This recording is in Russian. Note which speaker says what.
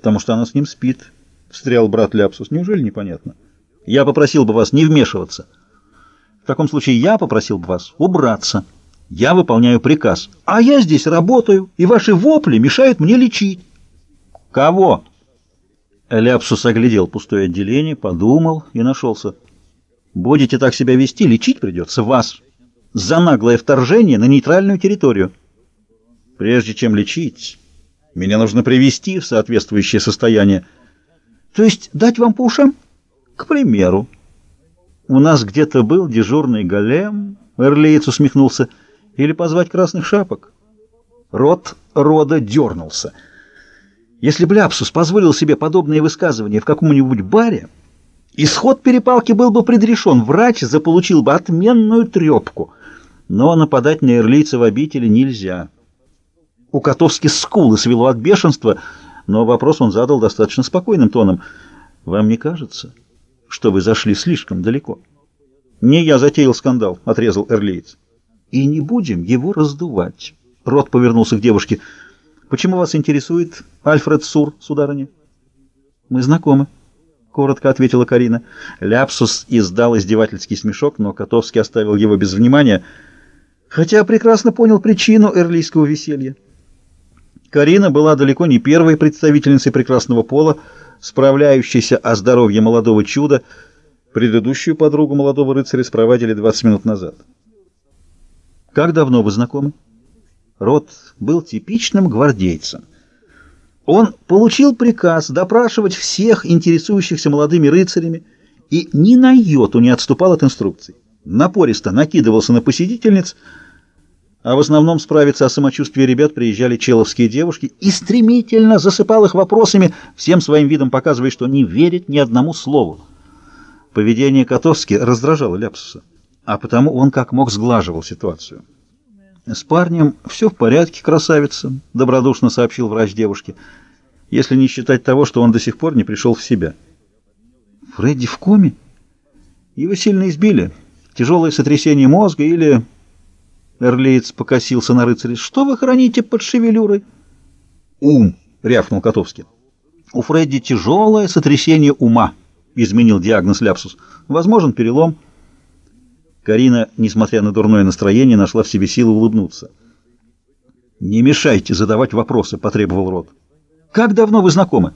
Speaker 1: потому что она с ним спит, — встрял брат Ляпсус. Неужели непонятно? Я попросил бы вас не вмешиваться. В таком случае я попросил бы вас убраться. Я выполняю приказ. А я здесь работаю, и ваши вопли мешают мне лечить. Кого? Ляпсус оглядел пустое отделение, подумал и нашелся. Будете так себя вести, лечить придется вас за наглое вторжение на нейтральную территорию. Прежде чем лечить, меня нужно привести в соответствующее состояние. То есть дать вам по ушам? К примеру. У нас где-то был дежурный голем, Эрлиец усмехнулся, или позвать красных шапок. Рот рода дернулся. Если бы Ляпсус позволил себе подобные высказывания в каком-нибудь баре, исход перепалки был бы предрешен, врач заполучил бы отменную трепку. Но нападать на эрлийца в обители нельзя. У Котовски скулы свело от бешенства, но вопрос он задал достаточно спокойным тоном. «Вам не кажется, что вы зашли слишком далеко?» «Не я затеял скандал», — отрезал эрлиец. «И не будем его раздувать». Рот повернулся к девушке. «Почему вас интересует Альфред Сур, сударыня?» «Мы знакомы», — коротко ответила Карина. Ляпсус издал издевательский смешок, но Котовский оставил его без внимания — хотя прекрасно понял причину эрлийского веселья. Карина была далеко не первой представительницей прекрасного пола, справляющейся о здоровье молодого чуда. Предыдущую подругу молодого рыцаря спровадили 20 минут назад. «Как давно вы знакомы?» Рот был типичным гвардейцем. Он получил приказ допрашивать всех интересующихся молодыми рыцарями и ни на йоту не отступал от инструкций. Напористо накидывался на посетительниц, а в основном справиться о самочувствии ребят приезжали человские девушки и стремительно засыпал их вопросами, всем своим видом показывая, что не верит ни одному слову. Поведение Котовски раздражало Ляпсуса, а потому он как мог сглаживал ситуацию. «С парнем все в порядке, красавица», — добродушно сообщил врач девушке, если не считать того, что он до сих пор не пришел в себя. «Фредди в коме? Его сильно избили. Тяжелое сотрясение мозга или...» Эрлиец покосился на рыцаря. «Что вы храните под шевелюрой?» «Ум!» — рявкнул Котовский. «У Фредди тяжелое сотрясение ума», — изменил диагноз Ляпсус. «Возможен перелом». Карина, несмотря на дурное настроение, нашла в себе силы улыбнуться. «Не мешайте задавать вопросы», — потребовал Рот. «Как давно вы знакомы?»